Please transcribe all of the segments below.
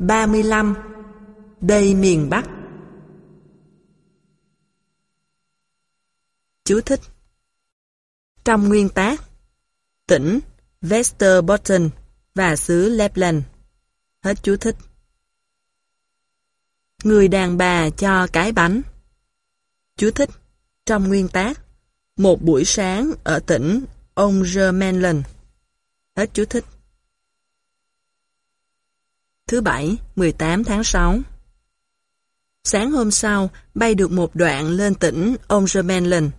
35. Đây miền Bắc. Chú thích. Trong nguyên tác, Tỉnh Westerbotten và xứ Lapland. Hết chú thích. Người đàn bà cho cái bánh. Chú thích. Trong nguyên tác, Một buổi sáng ở tỉnh Ongermanland Hết chú thích. Thứ Bảy, 18 tháng 6 Sáng hôm sau, bay được một đoạn lên tỉnh Ongermanland,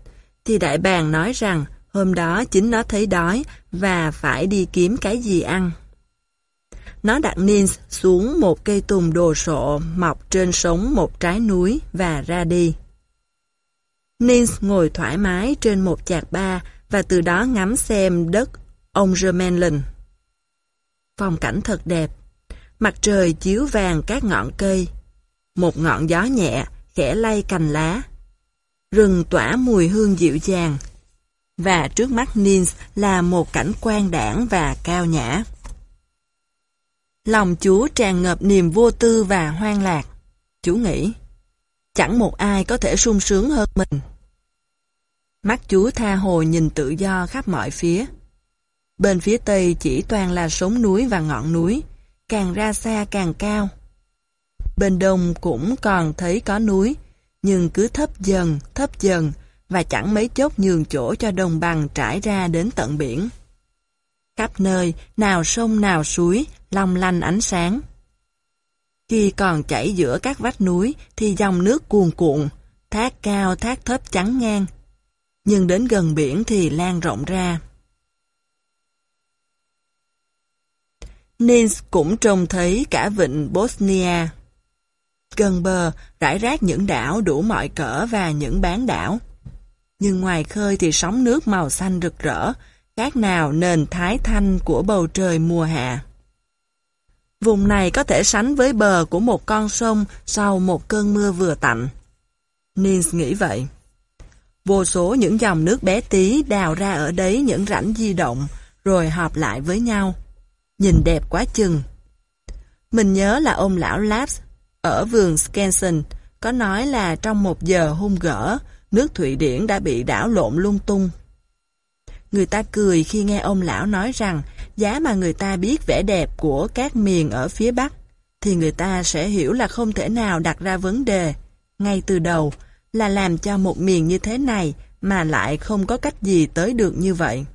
thì đại bàng nói rằng hôm đó chính nó thấy đói và phải đi kiếm cái gì ăn. Nó đặt Nins xuống một cây tùng đồ sộ mọc trên sống một trái núi và ra đi. Nins ngồi thoải mái trên một chạc ba và từ đó ngắm xem đất Ongermanland. Phong cảnh thật đẹp. Mặt trời chiếu vàng các ngọn cây. Một ngọn gió nhẹ, khẽ lay cành lá. Rừng tỏa mùi hương dịu dàng. Và trước mắt Nins là một cảnh quan đảng và cao nhã. Lòng chú tràn ngập niềm vô tư và hoang lạc. Chú nghĩ, chẳng một ai có thể sung sướng hơn mình. Mắt chú tha hồ nhìn tự do khắp mọi phía. Bên phía tây chỉ toàn là sống núi và ngọn núi, càng ra xa càng cao. Bên đông cũng còn thấy có núi, nhưng cứ thấp dần, thấp dần, và chẳng mấy chốc nhường chỗ cho đồng bằng trải ra đến tận biển. Khắp nơi, nào sông nào suối, long lanh ánh sáng. Khi còn chảy giữa các vách núi thì dòng nước cuồn cuộn, thác cao thác thấp trắng ngang. Nhưng đến gần biển thì lan rộng ra. Nins cũng trông thấy cả vịnh Bosnia. Gần bờ, rải rác những đảo đủ mọi cỡ và những bán đảo. Nhưng ngoài khơi thì sóng nước màu xanh rực rỡ, khác nào nền thái thanh của bầu trời mùa hạ. Vùng này có thể sánh với bờ của một con sông sau một cơn mưa vừa tạnh. Nins nghĩ vậy. Vô số những dòng nước bé tí đào ra ở đấy những rãnh di động, rồi hợp lại với nhau. Nhìn đẹp quá chừng. Mình nhớ là ông lão Laps ở vườn Skansen có nói là trong một giờ hung gỡ, nước Thụy Điển đã bị đảo lộn lung tung. Người ta cười khi nghe ông lão nói rằng giá mà người ta biết vẻ đẹp của các miền ở phía Bắc, thì người ta sẽ hiểu là không thể nào đặt ra vấn đề, ngay từ đầu, là làm cho một miền như thế này mà lại không có cách gì tới được như vậy.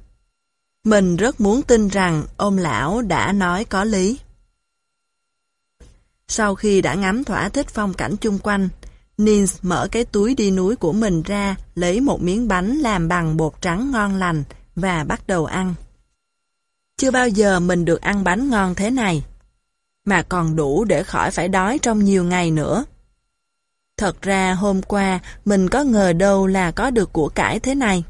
Mình rất muốn tin rằng ông lão đã nói có lý. Sau khi đã ngắm thỏa thích phong cảnh chung quanh, Nins mở cái túi đi núi của mình ra, lấy một miếng bánh làm bằng bột trắng ngon lành và bắt đầu ăn. Chưa bao giờ mình được ăn bánh ngon thế này, mà còn đủ để khỏi phải đói trong nhiều ngày nữa. Thật ra hôm qua mình có ngờ đâu là có được của cải thế này.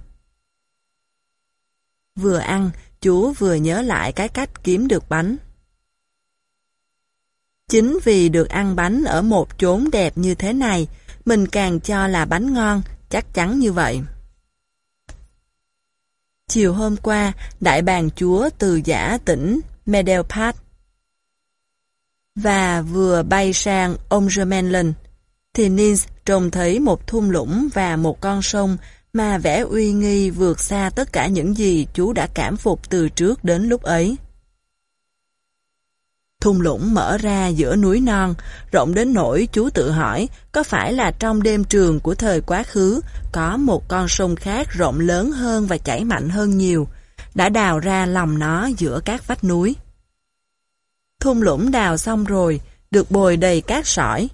Vừa ăn, chú vừa nhớ lại cái cách kiếm được bánh. Chính vì được ăn bánh ở một chốn đẹp như thế này, mình càng cho là bánh ngon, chắc chắn như vậy. Chiều hôm qua, đại bàng chúa từ giả tỉnh Medelpad và vừa bay sang Omgermanland, thì Nins trông thấy một thung lũng và một con sông mà vẻ uy nghi vượt xa tất cả những gì chú đã cảm phục từ trước đến lúc ấy. Thung lũng mở ra giữa núi non, rộng đến nỗi chú tự hỏi có phải là trong đêm trường của thời quá khứ có một con sông khác rộng lớn hơn và chảy mạnh hơn nhiều, đã đào ra lòng nó giữa các vách núi. Thung lũng đào xong rồi, được bồi đầy cát sỏi.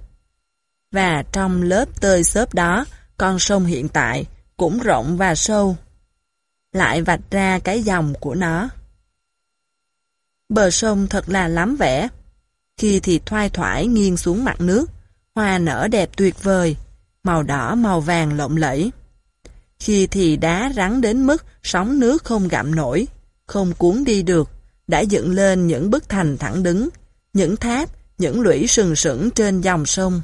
Và trong lớp tơi xốp đó, con sông hiện tại cũng rộng và sâu. Lại vạch ra cái dòng của nó. Bờ sông thật là lắm vẻ. Khi thì thoai thoải nghiêng xuống mặt nước, hoa nở đẹp tuyệt vời, màu đỏ màu vàng lộng lẫy. Khi thì đá rắn đến mức sóng nước không gặm nổi, không cuốn đi được, đã dựng lên những bức thành thẳng đứng, những tháp, những lũy sừng sững trên dòng sông.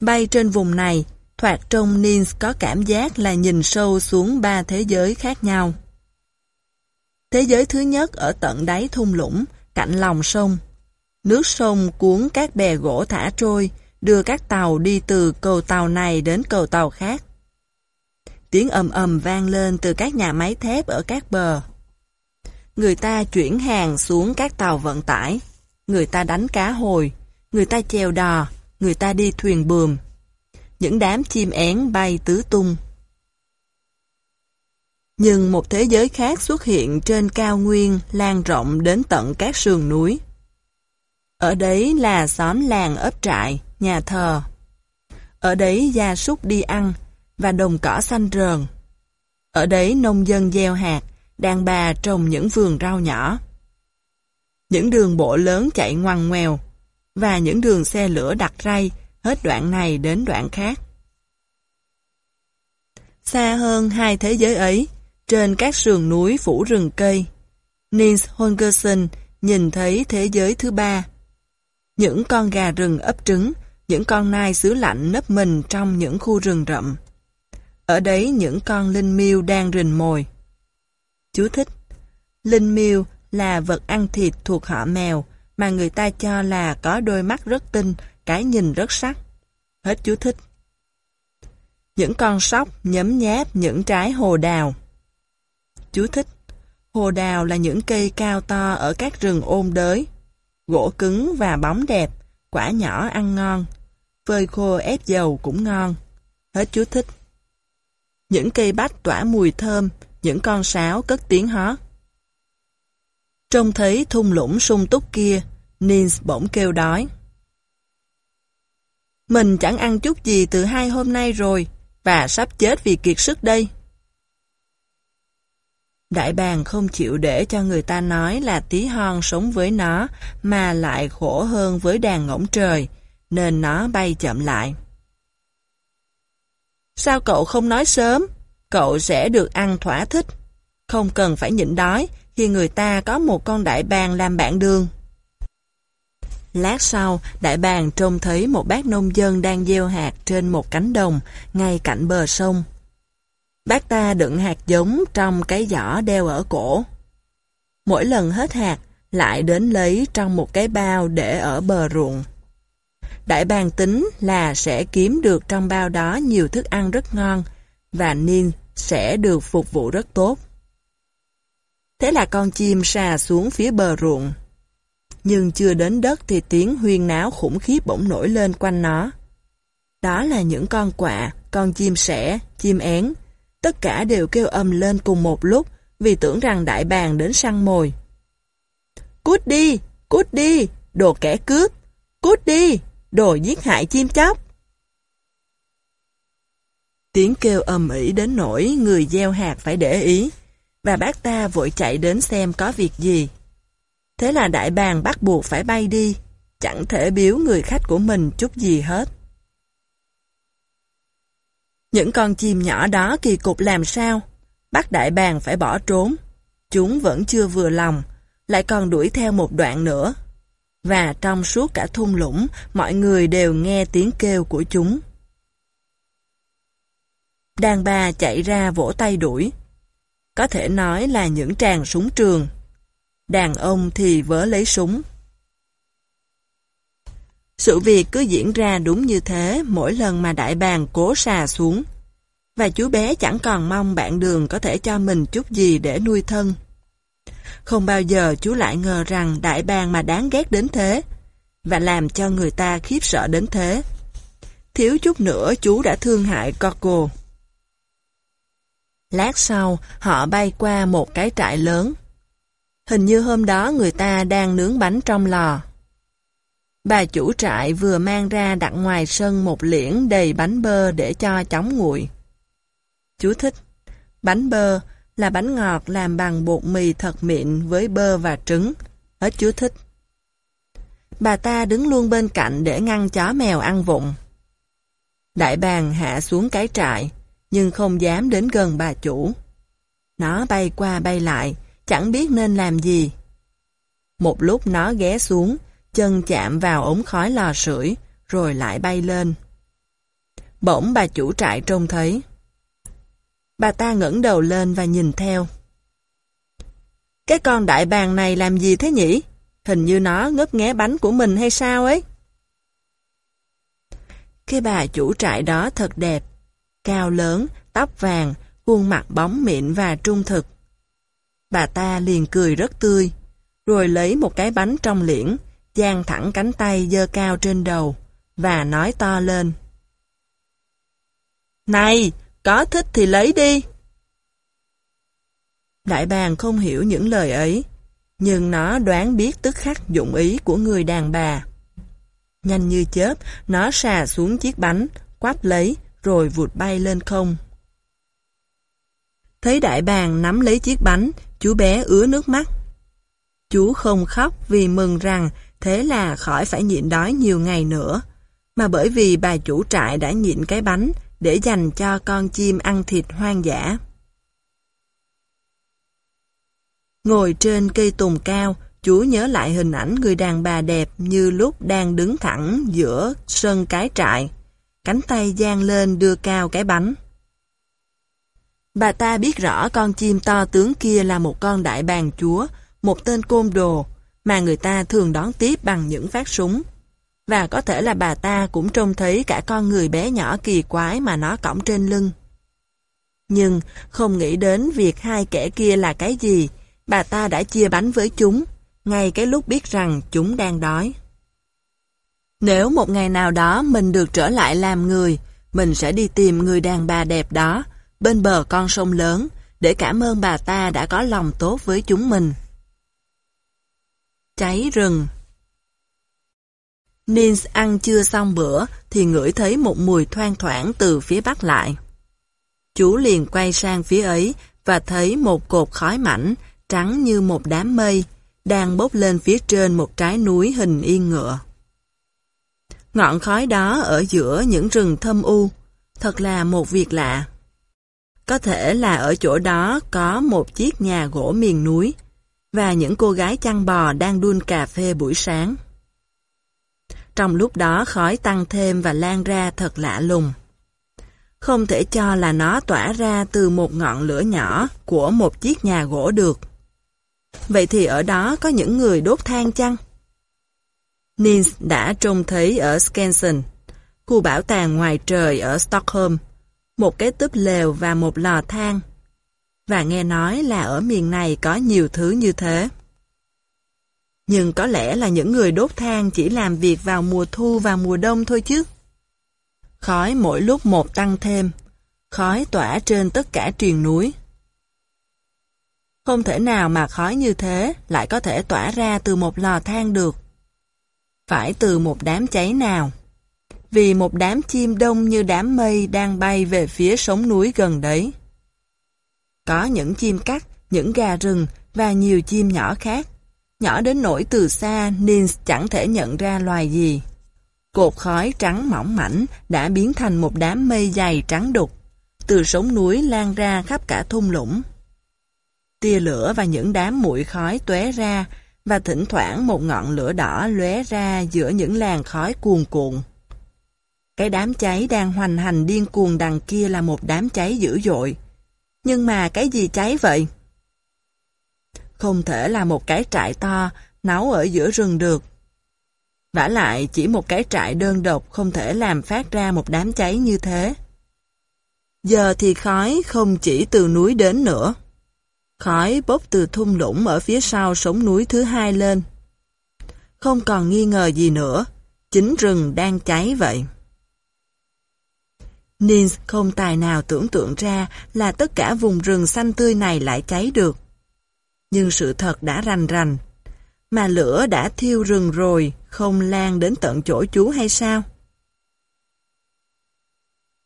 Bay trên vùng này, thoạt trông Nins có cảm giác là nhìn sâu xuống ba thế giới khác nhau. Thế giới thứ nhất ở tận đáy thung lũng, cạnh lòng sông. Nước sông cuốn các bè gỗ thả trôi, đưa các tàu đi từ cầu tàu này đến cầu tàu khác. Tiếng ầm ầm vang lên từ các nhà máy thép ở các bờ. Người ta chuyển hàng xuống các tàu vận tải, người ta đánh cá hồi, người ta chèo đò, người ta đi thuyền buồm. Những đám chim én bay tứ tung. Nhưng một thế giới khác xuất hiện trên cao nguyên lan rộng đến tận các sườn núi. Ở đấy là xóm làng ấp trại, nhà thờ. Ở đấy gia súc đi ăn và đồng cỏ xanh rờn. Ở đấy nông dân gieo hạt, đàn bà trồng những vườn rau nhỏ. Những đường bộ lớn chạy ngoằn ngoèo và những đường xe lửa đặt ray hết đoạn này đến đoạn khác. Xa hơn hai thế giới ấy, trên các sườn núi phủ rừng cây, Nils Holgersen nhìn thấy thế giới thứ ba. Những con gà rừng ấp trứng, những con nai xứ lạnh nấp mình trong những khu rừng rậm. Ở đấy những con linh miêu đang rình mồi. Chú thích Linh miêu là vật ăn thịt thuộc họ mèo mà người ta cho là có đôi mắt rất tinh, cái nhìn rất sắc. Hết chú thích. Những con sóc nhấm nháp những trái hồ đào. Chú thích Hồ đào là những cây cao to ở các rừng ôn đới. Gỗ cứng và bóng đẹp, quả nhỏ ăn ngon. Phơi khô ép dầu cũng ngon. Hết chú thích. Những cây bách tỏa mùi thơm, những con sáo cất tiếng hót. Trông thấy thung lũng sung túc kia, Nins bỗng kêu đói. Mình chẳng ăn chút gì từ hai hôm nay rồi, và sắp chết vì kiệt sức đây. Đại bàng không chịu để cho người ta nói là tí hon sống với nó, mà lại khổ hơn với đàn ngỗng trời, nên nó bay chậm lại. Sao cậu không nói sớm? Cậu sẽ được ăn thỏa thích. Không cần phải nhịn đói khi người ta có một con đại bàng làm bạn đường. Lát sau, đại bàng trông thấy một bác nông dân đang gieo hạt trên một cánh đồng, ngay cạnh bờ sông. Bác ta đựng hạt giống trong cái giỏ đeo ở cổ. Mỗi lần hết hạt, lại đến lấy trong một cái bao để ở bờ ruộng. Đại bàng tính là sẽ kiếm được trong bao đó nhiều thức ăn rất ngon, và Nin sẽ được phục vụ rất tốt. Thế là con chim xà xuống phía bờ ruộng. Nhưng chưa đến đất thì tiếng huyên náo khủng khiếp bỗng nổi lên quanh nó. Đó là những con quạ, con chim sẻ, chim én. Tất cả đều kêu ầm lên cùng một lúc vì tưởng rằng đại bàng đến săn mồi. Cút đi, cút đi, đồ kẻ cướp, cút đi, đồ giết hại chim chóc. Tiếng kêu ầm ĩ đến nỗi người gieo hạt phải để ý, và bác ta vội chạy đến xem có việc gì. Thế là đại bàng bắt buộc phải bay đi, chẳng thể biếu người khách của mình chút gì hết. Những con chim nhỏ đó kỳ cục làm sao? Bắt đại bàng phải bỏ trốn. Chúng vẫn chưa vừa lòng, lại còn đuổi theo một đoạn nữa. Và trong suốt cả thung lũng, mọi người đều nghe tiếng kêu của chúng. Đàn bà chạy ra vỗ tay đuổi. Có thể nói là những tràng súng trường. Đàn ông thì vớ lấy súng. Sự việc cứ diễn ra đúng như thế mỗi lần mà đại bàng cố xà xuống. Và chú bé chẳng còn mong bạn đường có thể cho mình chút gì để nuôi thân. Không bao giờ chú lại ngờ rằng đại bàng mà đáng ghét đến thế, và làm cho người ta khiếp sợ đến thế. Thiếu chút nữa chú đã thương hại Coco. Lát sau, họ bay qua một cái trại lớn. Hình như hôm đó người ta đang nướng bánh trong lò. Bà chủ trại vừa mang ra đặt ngoài sân một liễn đầy bánh bơ để cho chóng nguội. Chú thích Bánh bơ là bánh ngọt làm bằng bột mì thật mịn với bơ và trứng. Hết chú thích. Bà ta đứng luôn bên cạnh để ngăn chó mèo ăn vụng. Đại bàng hạ xuống cái trại, nhưng không dám đến gần bà chủ. Nó bay qua bay lại, chẳng biết nên làm gì. Một lúc nó ghé xuống, chân chạm vào ống khói lò sưởi, rồi lại bay lên. Bỗng bà chủ trại trông thấy. Bà ta ngẩng đầu lên và nhìn theo. Cái con đại bàng này làm gì thế nhỉ? Hình như nó ngấp nghé bánh của mình hay sao ấy. Cái bà chủ trại đó thật đẹp. Cao lớn, tóc vàng, khuôn mặt bóng mịn và trung thực. Bà ta liền cười rất tươi, rồi lấy một cái bánh trong liễn, dang thẳng cánh tay dơ cao trên đầu, và nói to lên. Này, có thích thì lấy đi. Đại bàng không hiểu những lời ấy, nhưng nó đoán biết tức khắc dụng ý của người đàn bà. Nhanh như chớp, nó xà xuống chiếc bánh, quắp lấy, rồi vụt bay lên không. Thấy đại bàng nắm lấy chiếc bánh, chú bé ứa nước mắt. Chú không khóc vì mừng rằng thế là khỏi phải nhịn đói nhiều ngày nữa, mà bởi vì bà chủ trại đã nhịn cái bánh để dành cho con chim ăn thịt hoang dã. Ngồi trên cây tùng cao, chú nhớ lại hình ảnh người đàn bà đẹp như lúc đang đứng thẳng giữa sân cái trại. Cánh tay giang lên đưa cao cái bánh. Bà ta biết rõ con chim to tướng kia là một con đại bàng chúa, một tên côn đồ, mà người ta thường đón tiếp bằng những phát súng. Và có thể là bà ta cũng trông thấy cả con người bé nhỏ kỳ quái mà nó cõng trên lưng. Nhưng không nghĩ đến việc hai kẻ kia là cái gì, bà ta đã chia bánh với chúng, ngay cái lúc biết rằng chúng đang đói. Nếu một ngày nào đó mình được trở lại làm người, mình sẽ đi tìm người đàn bà đẹp đó, bên bờ con sông lớn, để cảm ơn bà ta đã có lòng tốt với chúng mình. Cháy rừng Nins ăn chưa xong bữa thì ngửi thấy một mùi thoang thoảng từ phía bắc lại. Chú liền quay sang phía ấy và thấy một cột khói mảnh, trắng như một đám mây, đang bốc lên phía trên một trái núi hình yên ngựa. Ngọn khói đó ở giữa những rừng thâm u, thật là một việc lạ. Có thể là ở chỗ đó có một chiếc nhà gỗ miền núi, và những cô gái chăn bò đang đun cà phê buổi sáng. Trong lúc đó khói tăng thêm và lan ra thật lạ lùng. Không thể cho là nó tỏa ra từ một ngọn lửa nhỏ của một chiếc nhà gỗ được. Vậy thì ở đó có những người đốt than chăng? Nins đã trông thấy ở Skansen, khu bảo tàng ngoài trời ở Stockholm, một cái túp lều và một lò than. Và nghe nói là ở miền này có nhiều thứ như thế. Nhưng có lẽ là những người đốt than chỉ làm việc vào mùa thu và mùa đông thôi chứ. Khói mỗi lúc một tăng thêm, khói tỏa trên tất cả triền núi. Không thể nào mà khói như thế lại có thể tỏa ra từ một lò than được. Phải từ một đám cháy nào. Vì một đám chim đông như đám mây đang bay về phía sống núi gần đấy. Có những chim cắt, những gà rừng và nhiều chim nhỏ khác. Nhỏ đến nỗi từ xa Nils chẳng thể nhận ra loài gì. Cột khói trắng mỏng mảnh đã biến thành một đám mây dày trắng đục. Từ sống núi lan ra khắp cả thung lũng. Tia lửa và những đám mũi khói tóe ra và thỉnh thoảng một ngọn lửa đỏ lóe ra giữa những làn khói cuồn cuộn. Cái đám cháy đang hoành hành điên cuồng đằng kia là một đám cháy dữ dội. Nhưng mà cái gì cháy vậy? Không thể là một cái trại to, nấu ở giữa rừng được. vả lại, chỉ một cái trại đơn độc không thể làm phát ra một đám cháy như thế. Giờ thì khói không chỉ từ núi đến nữa. Khói bốc từ thung lũng ở phía sau sống núi thứ hai lên. Không còn nghi ngờ gì nữa, chính rừng đang cháy vậy. Nins không tài nào tưởng tượng ra là tất cả vùng rừng xanh tươi này lại cháy được. Nhưng sự thật đã rành rành. Mà lửa đã thiêu rừng rồi, không lan đến tận chỗ chú hay sao?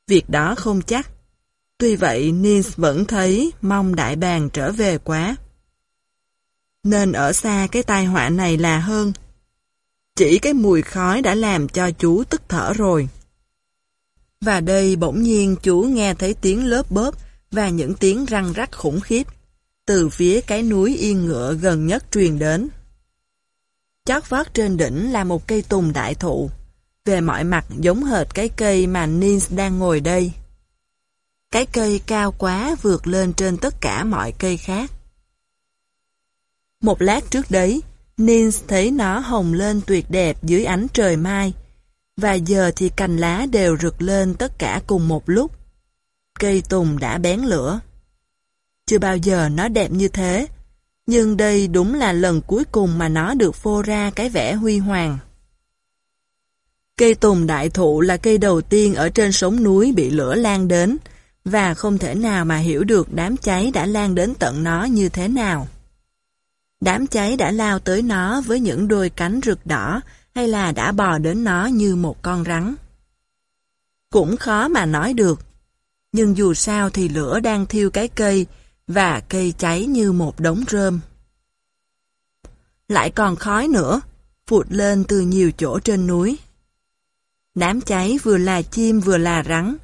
Việc đó không chắc. Tuy vậy, Nins vẫn thấy mong đại bàng trở về quá. Nên ở xa cái tai họa này là hơn. Chỉ cái mùi khói đã làm cho chú tức thở rồi. Và đây bỗng nhiên chú nghe thấy tiếng lớp bóp và những tiếng răng rắc khủng khiếp từ phía cái núi yên ngựa gần nhất truyền đến. Chót vót trên đỉnh là một cây tùng đại thụ, về mọi mặt giống hệt cái cây mà Nins đang ngồi đây. Cái cây cao quá vượt lên trên tất cả mọi cây khác. Một lát trước đấy, Nins thấy nó hồng lên tuyệt đẹp dưới ánh trời mai, và giờ thì cành lá đều rực lên tất cả cùng một lúc. Cây tùng đã bén lửa. Chưa bao giờ nó đẹp như thế, nhưng đây đúng là lần cuối cùng mà nó được phô ra cái vẻ huy hoàng. Cây tùng đại thụ là cây đầu tiên ở trên sống núi bị lửa lan đến, và không thể nào mà hiểu được đám cháy đã lan đến tận nó như thế nào. Đám cháy đã lao tới nó với những đôi cánh rực đỏ hay là đã bò đến nó như một con rắn. Cũng khó mà nói được, nhưng dù sao thì lửa đang thiêu cái cây và cây cháy như một đống rơm. Lại còn khói nữa, phụt lên từ nhiều chỗ trên núi. Đám cháy vừa là chim vừa là rắn.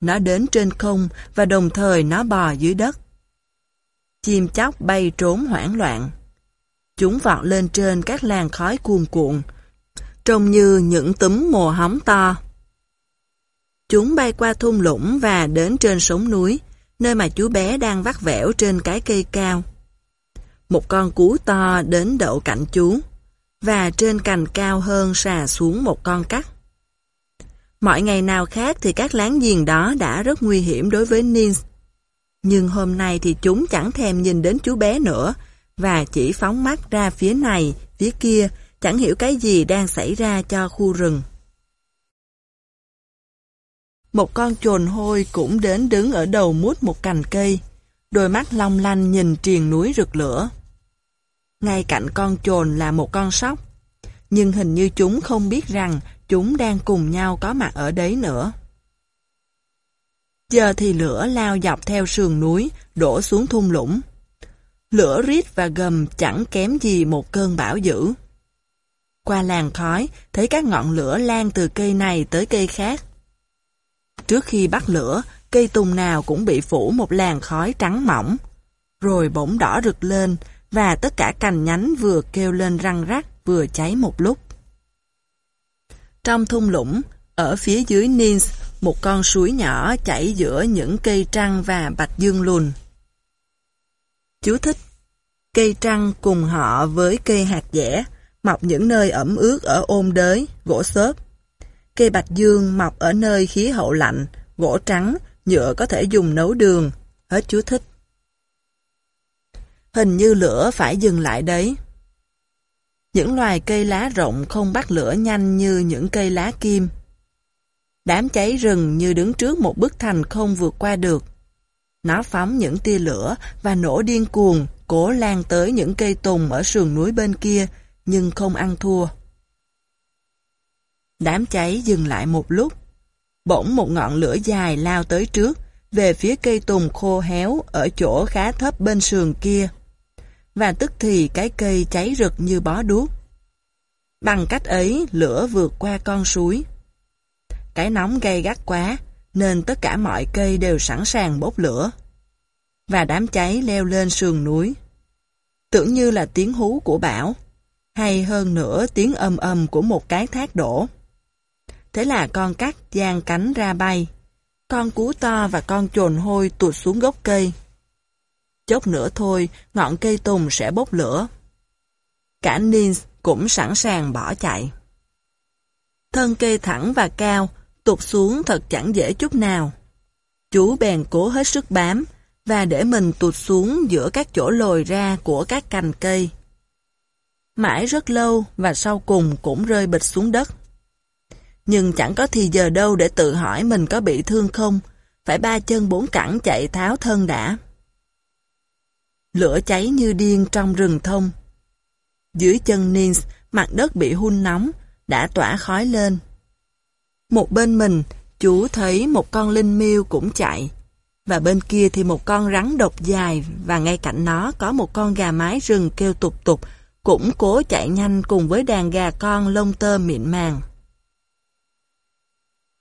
Nó đến trên không và đồng thời nó bò dưới đất. Chim chóc bay trốn hoảng loạn. Chúng vọt lên trên các làn khói cuồn cuộn, trông như những túm mồ hóng to. Chúng bay qua thung lũng và đến trên sống núi, nơi mà chú bé đang vắt vẻo trên cái cây cao. Một con cú to đến đậu cạnh chú, và trên cành cao hơn xà xuống một con cắt. Mọi ngày nào khác thì các láng giềng đó đã rất nguy hiểm đối với Nins. Nhưng hôm nay thì chúng chẳng thèm nhìn đến chú bé nữa, và chỉ phóng mắt ra phía này, phía kia, chẳng hiểu cái gì đang xảy ra cho khu rừng. Một con chồn hôi cũng đến đứng ở đầu mút một cành cây, đôi mắt long lanh nhìn triền núi rực lửa. Ngay cạnh con chồn là một con sóc, nhưng hình như chúng không biết rằng chúng đang cùng nhau có mặt ở đấy nữa. Giờ thì lửa lao dọc theo sườn núi, đổ xuống thung lũng. Lửa rít và gầm chẳng kém gì một cơn bão dữ. Qua làng khói, thấy các ngọn lửa lan từ cây này tới cây khác. Trước khi bắt lửa, cây tùng nào cũng bị phủ một làn khói trắng mỏng. Rồi bỗng đỏ rực lên, và tất cả cành nhánh vừa kêu lên răng rắc vừa cháy một lúc. Trong thung lũng, ở phía dưới Nins, một con suối nhỏ chảy giữa những cây trăng và bạch dương lùn. Chú thích Cây trăng cùng họ với cây hạt dẻ, mọc những nơi ẩm ướt ở ôn đới, gỗ xốp. Cây bạch dương mọc ở nơi khí hậu lạnh, gỗ trắng, nhựa có thể dùng nấu đường. Hết chú thích. Hình như lửa phải dừng lại đấy. Những loài cây lá rộng không bắt lửa nhanh như những cây lá kim. Đám cháy rừng như đứng trước một bức thành không vượt qua được. Nó phóng những tia lửa và nổ điên cuồng, cố lan tới những cây tùng ở sườn núi bên kia, nhưng không ăn thua. Đám cháy dừng lại một lúc. Bỗng một ngọn lửa dài lao tới trước, về phía cây tùng khô héo ở chỗ khá thấp bên sườn kia và tức thì cái cây cháy rực như bó đuốc. Bằng cách ấy, lửa vượt qua con suối. Cái nóng gay gắt quá, nên tất cả mọi cây đều sẵn sàng bốc lửa. Và đám cháy leo lên sườn núi. Tưởng như là tiếng hú của bão, hay hơn nữa tiếng âm âm của một cái thác đổ. Thế là con cắt giang cánh ra bay. Con cú to và con chồn hôi tụt xuống gốc cây. Chốc nữa thôi, ngọn cây tùng sẽ bốc lửa. Cả Nins cũng sẵn sàng bỏ chạy. Thân cây thẳng và cao, tụt xuống thật chẳng dễ chút nào. Chú bèn cố hết sức bám, và để mình tụt xuống giữa các chỗ lồi ra của các cành cây. Mãi rất lâu và sau cùng cũng rơi bịch xuống đất. Nhưng chẳng có thì giờ đâu để tự hỏi mình có bị thương không, phải ba chân bốn cẳng chạy tháo thân đã. Lửa cháy như điên trong rừng thông. Dưới chân Nins, mặt đất bị hun nóng, đã tỏa khói lên. Một bên mình, chú thấy một con linh miêu cũng chạy. Và bên kia thì một con rắn độc dài và ngay cạnh nó có một con gà mái rừng kêu tục tục, cũng cố chạy nhanh cùng với đàn gà con lông tơ mịn màng.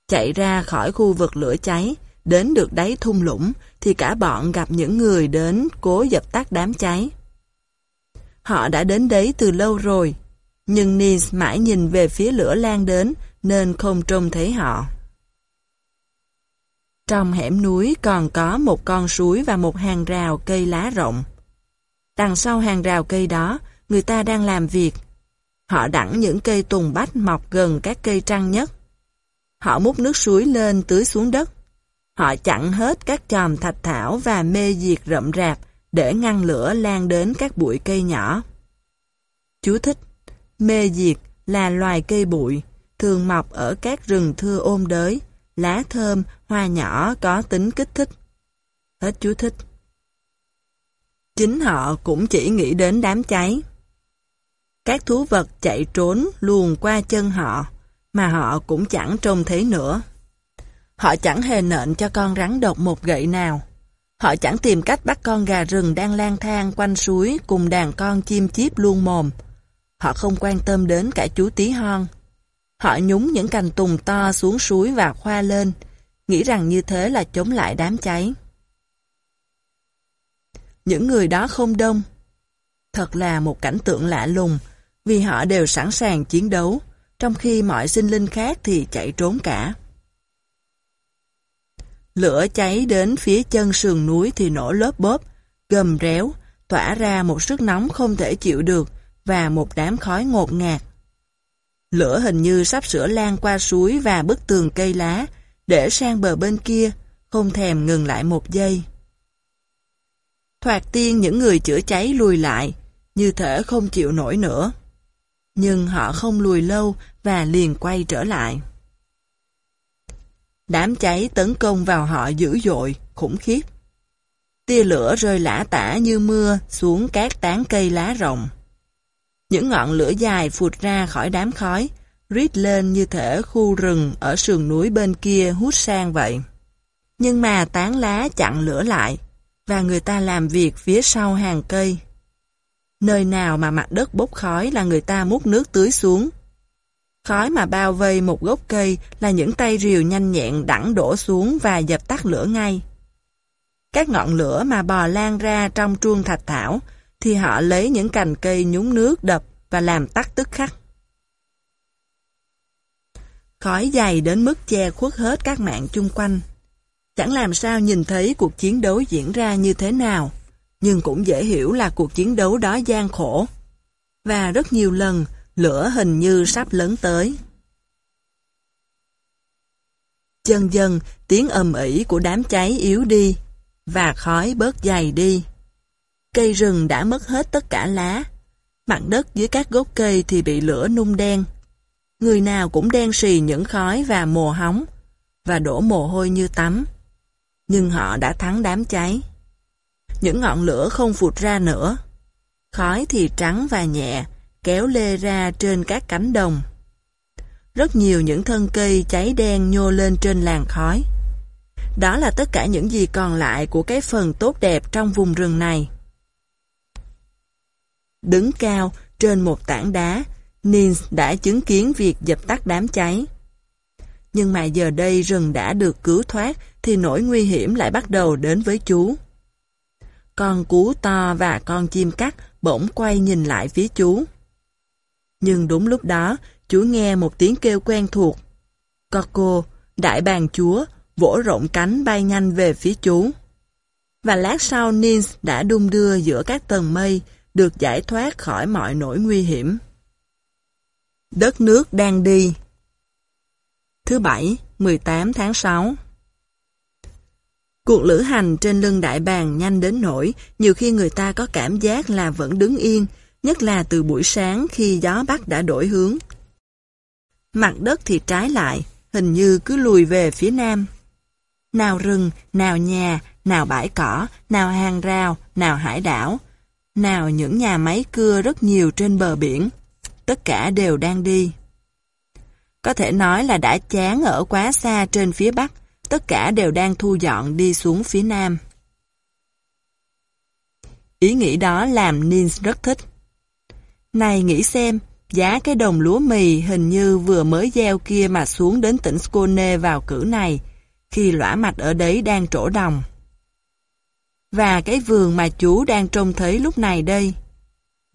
Chạy ra khỏi khu vực lửa cháy, đến được đáy thung lũng, thì cả bọn gặp những người đến cố dập tắt đám cháy. Họ đã đến đấy từ lâu rồi, nhưng Nils mãi nhìn về phía lửa lan đến nên không trông thấy họ. Trong hẻm núi còn có một con suối và một hàng rào cây lá rộng. Đằng sau hàng rào cây đó, người ta đang làm việc. Họ đẳng những cây tùng bách mọc gần các cây trăng nhất. Họ múc nước suối lên tưới xuống đất. Họ chặn hết các chòm thạch thảo và mê diệt rậm rạp để ngăn lửa lan đến các bụi cây nhỏ. Chú thích Mê diệt là loài cây bụi, thường mọc ở các rừng thưa ôm đới, lá thơm, hoa nhỏ có tính kích thích. Hết chú thích. Chính họ cũng chỉ nghĩ đến đám cháy. Các thú vật chạy trốn luồn qua chân họ, mà họ cũng chẳng trông thấy nữa. Họ chẳng hề nện cho con rắn độc một gậy nào. Họ chẳng tìm cách bắt con gà rừng đang lang thang quanh suối cùng đàn con chim chiếp luôn mồm. Họ không quan tâm đến cả chú tí hon. Họ nhúng những cành tùng to xuống suối và khoa lên, nghĩ rằng như thế là chống lại đám cháy. Những người đó không đông. Thật là một cảnh tượng lạ lùng, vì họ đều sẵn sàng chiến đấu, trong khi mọi sinh linh khác thì chạy trốn cả. Lửa cháy đến phía chân sườn núi thì nổ lớp bóp, gầm réo, tỏa ra một sức nóng không thể chịu được và một đám khói ngột ngạt. Lửa hình như sắp sửa lan qua suối và bức tường cây lá, để sang bờ bên kia, không thèm ngừng lại một giây. Thoạt tiên những người chữa cháy lùi lại, như thể không chịu nổi nữa. Nhưng họ không lùi lâu và liền quay trở lại. Đám cháy tấn công vào họ dữ dội, khủng khiếp. Tia lửa rơi lã tả như mưa xuống các tán cây lá rộng. Những ngọn lửa dài phụt ra khỏi đám khói, rít lên như thể khu rừng ở sườn núi bên kia hút sang vậy. Nhưng mà tán lá chặn lửa lại, và người ta làm việc phía sau hàng cây. Nơi nào mà mặt đất bốc khói là người ta múc nước tưới xuống. Khói mà bao vây một gốc cây là những tay rìu nhanh nhẹn đẳng đổ xuống và dập tắt lửa ngay. Các ngọn lửa mà bò lan ra trong truông thạch thảo thì họ lấy những cành cây nhúng nước đập và làm tắt tức khắc. Khói dày đến mức che khuất hết các mạng chung quanh. Chẳng làm sao nhìn thấy cuộc chiến đấu diễn ra như thế nào, nhưng cũng dễ hiểu là cuộc chiến đấu đó gian khổ. Và rất nhiều lần, lửa hình như sắp lớn tới. Dần dần, tiếng ầm ỉ của đám cháy yếu đi, và khói bớt dày đi. Cây rừng đã mất hết tất cả lá. Mặt đất dưới các gốc cây thì bị lửa nung đen. Người nào cũng đen xì những khói và mồ hóng, và đổ mồ hôi như tắm. Nhưng họ đã thắng đám cháy. Những ngọn lửa không phụt ra nữa. Khói thì trắng và nhẹ, kéo lê ra trên các cánh đồng. Rất nhiều những thân cây cháy đen nhô lên trên làn khói. Đó là tất cả những gì còn lại của cái phần tốt đẹp trong vùng rừng này. Đứng cao trên một tảng đá, Nins đã chứng kiến việc dập tắt đám cháy. Nhưng mà giờ đây rừng đã được cứu thoát thì nỗi nguy hiểm lại bắt đầu đến với chú. Con cú to và con chim cắt bỗng quay nhìn lại phía chú. Nhưng đúng lúc đó, chú nghe một tiếng kêu quen thuộc. Coco, đại bàng chúa, vỗ rộng cánh bay nhanh về phía chú. Và lát sau Nins đã đung đưa giữa các tầng mây, được giải thoát khỏi mọi nỗi nguy hiểm. Đất nước đang đi Thứ Bảy, 18 tháng 6 Cuộc lữ hành trên lưng đại bàng nhanh đến nỗi nhiều khi người ta có cảm giác là vẫn đứng yên, nhất là từ buổi sáng khi gió bắc đã đổi hướng. Mặt đất thì trái lại, hình như cứ lùi về phía nam. Nào rừng, nào nhà, nào bãi cỏ, nào hàng rào, nào hải đảo, nào những nhà máy cưa rất nhiều trên bờ biển. Tất cả đều đang đi. Có thể nói là đã chán ở quá xa trên phía bắc, tất cả đều đang thu dọn đi xuống phía nam. Ý nghĩ đó làm Nins rất thích. Này nghĩ xem, giá cái đồng lúa mì hình như vừa mới gieo kia mà xuống đến tỉnh Skåne vào cử này, khi lõa mạch ở đấy đang trổ đồng. Và cái vườn mà chú đang trông thấy lúc này đây.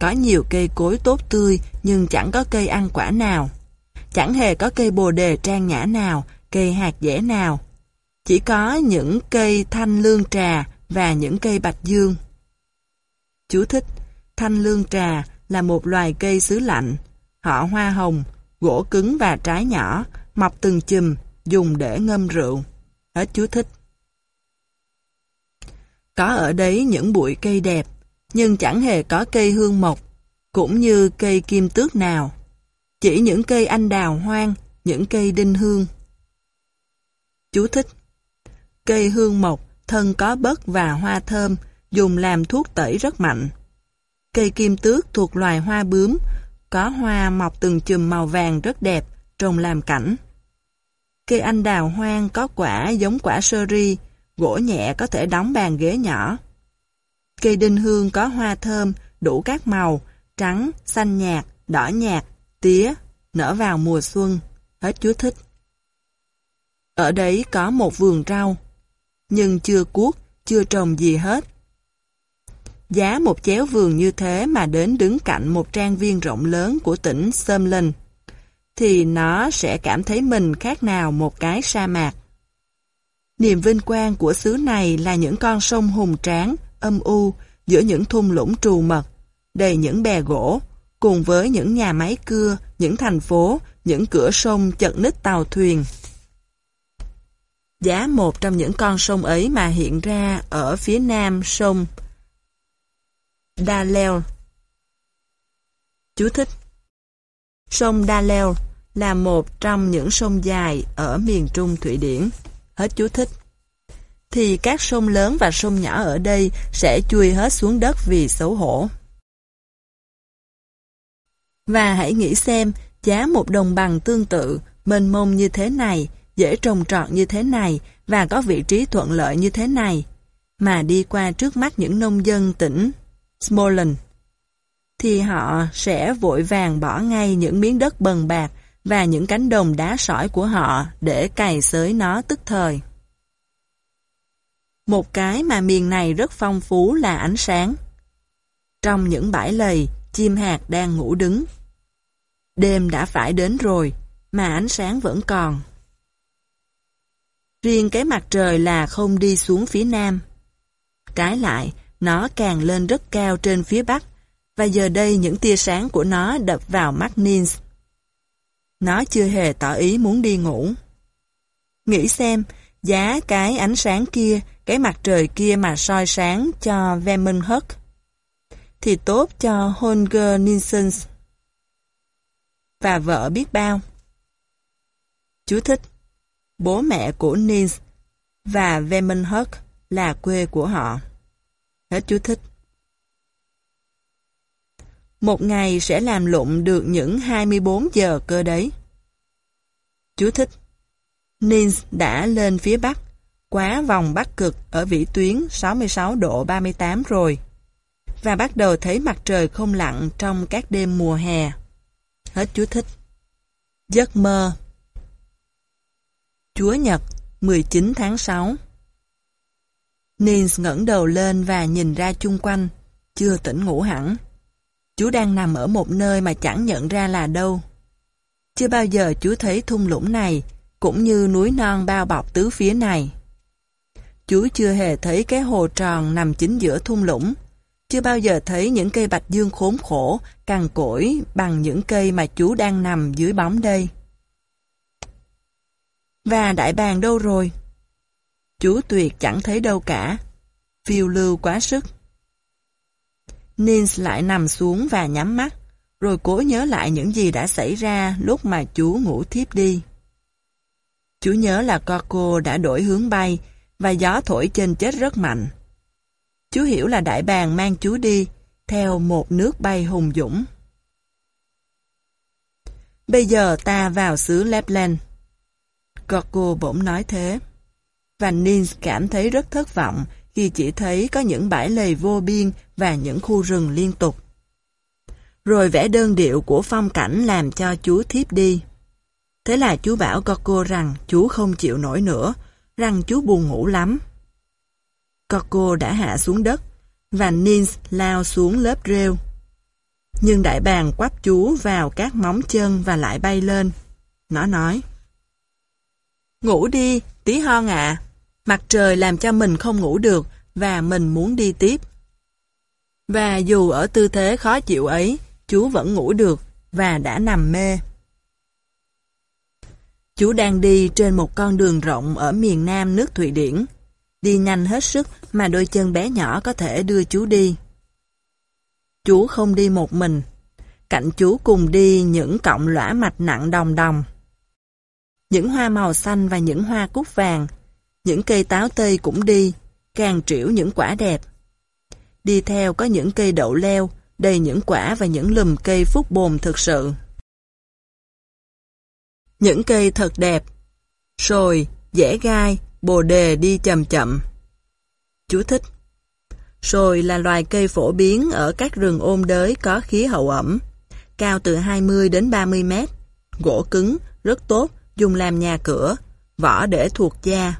Có nhiều cây cối tốt tươi nhưng chẳng có cây ăn quả nào. Chẳng hề có cây bồ đề trang nhã nào, cây hạt dẻ nào. Chỉ có những cây thanh lương trà và những cây bạch dương. Chú thích, thanh lương trà là một loài cây xứ lạnh, họ hoa hồng, gỗ cứng và trái nhỏ, mọc từng chùm, dùng để ngâm rượu. Hết chú thích. Có ở đấy những bụi cây đẹp, nhưng chẳng hề có cây hương mộc, cũng như cây kim tước nào. Chỉ những cây anh đào hoang, những cây đinh hương. Chú thích Cây hương mộc, thân có bớt và hoa thơm, dùng làm thuốc tẩy rất mạnh. Cây kim tước thuộc loài hoa bướm, có hoa mọc từng chùm màu vàng rất đẹp, trồng làm cảnh. Cây anh đào hoang có quả giống quả sơ ri, gỗ nhẹ có thể đóng bàn ghế nhỏ. Cây đinh hương có hoa thơm, đủ các màu, trắng, xanh nhạt, đỏ nhạt, tía, nở vào mùa xuân. Hết chú thích. Ở đấy có một vườn rau, nhưng chưa cuốc, chưa trồng gì hết. Giá một chéo vườn như thế mà đến đứng cạnh một trang viên rộng lớn của tỉnh Sumlin, thì nó sẽ cảm thấy mình khác nào một cái sa mạc. Niềm vinh quang của xứ này là những con sông hùng tráng, âm u, giữa những thung lũng trù mật, đầy những bè gỗ, cùng với những nhà máy cưa, những thành phố, những cửa sông chật ních tàu thuyền. Giá một trong những con sông ấy mà hiện ra ở phía nam sông Daleo. Chú thích Sông Daleo là một trong những sông dài ở miền Trung Thụy Điển. Hết chú thích. Thì các sông lớn và sông nhỏ ở đây sẽ chui hết xuống đất vì xấu hổ. Và hãy nghĩ xem, giá một đồng bằng tương tự, mênh mông như thế này, dễ trồng trọt như thế này và có vị trí thuận lợi như thế này, mà đi qua trước mắt những nông dân tỉnh Smolensk, thì họ sẽ vội vàng bỏ ngay những miếng đất bần bạc và những cánh đồng đá sỏi của họ để cày xới nó tức thời. Một cái mà miền này rất phong phú là ánh sáng. Trong những bãi lầy, chim hạt đang ngủ đứng. Đêm đã phải đến rồi, mà ánh sáng vẫn còn. Riêng cái mặt trời là không đi xuống phía nam. Trái lại, nó càng lên rất cao trên phía bắc, và giờ đây những tia sáng của nó đập vào mắt Nils. Nó chưa hề tỏ ý muốn đi ngủ. Nghĩ xem, giá cái ánh sáng kia, cái mặt trời kia mà soi sáng cho Vemenhut, thì tốt cho Holger Nielsen và vợ biết bao. Chú thích Bố mẹ của Nils và Vemenhut là quê của họ. Hết chú thích. Một ngày sẽ làm lụng được những 24 giờ cơ đấy. Chú thích. Nils đã lên phía Bắc, quá vòng Bắc cực ở vĩ tuyến 66 độ 38 rồi, và bắt đầu thấy mặt trời không lặn trong các đêm mùa hè. Hết chú thích. Giấc mơ Chúa Nhật, 19 tháng 6 Nils ngẩng đầu lên và nhìn ra chung quanh, chưa tỉnh ngủ hẳn. Chú đang nằm ở một nơi mà chẳng nhận ra là đâu. Chưa bao giờ chú thấy thung lũng này, cũng như núi non bao bọc tứ phía này. Chú chưa hề thấy cái hồ tròn nằm chính giữa thung lũng. Chưa bao giờ thấy những cây bạch dương khốn khổ, cằn cỗi bằng những cây mà chú đang nằm dưới bóng đây. Và đại bàng đâu rồi? Chú tuyệt chẳng thấy đâu cả. Phiêu lưu quá sức. Nins lại nằm xuống và nhắm mắt, rồi cố nhớ lại những gì đã xảy ra lúc mà chú ngủ thiếp đi. Chú nhớ là Coco đã đổi hướng bay và gió thổi trên chết rất mạnh. Chú hiểu là đại bàng mang chú đi theo một nước bay hùng dũng. Bây giờ ta vào xứ Lapland. Coco bỗng nói thế. Và Nins cảm thấy rất thất vọng khi chỉ thấy có những bãi lầy vô biên và những khu rừng liên tục. Rồi vẻ đơn điệu của phong cảnh làm cho chú thiếp đi. Thế là chú bảo Coco rằng chú không chịu nổi nữa, rằng chú buồn ngủ lắm. Coco đã hạ xuống đất, và Nins lao xuống lớp rêu. Nhưng đại bàng quắp chú vào các móng chân và lại bay lên. Nó nói, Ngủ đi, tí hon ạ. Mặt trời làm cho mình không ngủ được và mình muốn đi tiếp. Và dù ở tư thế khó chịu ấy, chú vẫn ngủ được và đã nằm mê. Chú đang đi trên một con đường rộng ở miền nam nước Thụy Điển. Đi nhanh hết sức mà đôi chân bé nhỏ có thể đưa chú đi. Chú không đi một mình. Cạnh chú cùng đi những cọng lõa mạch nặng đồng đồng. Những hoa màu xanh và những hoa cúc vàng. Những cây táo tây cũng đi, càng triểu những quả đẹp. Đi theo có những cây đậu leo, đầy những quả và những lùm cây phúc bồn thực sự. Những cây thật đẹp. Sồi, dẻ gai, bồ đề đi chậm chậm. Chú thích. Sồi là loài cây phổ biến ở các rừng ôn đới có khí hậu ẩm, cao từ 20 đến 30 mét, gỗ cứng, rất tốt, dùng làm nhà cửa, vỏ để thuộc da.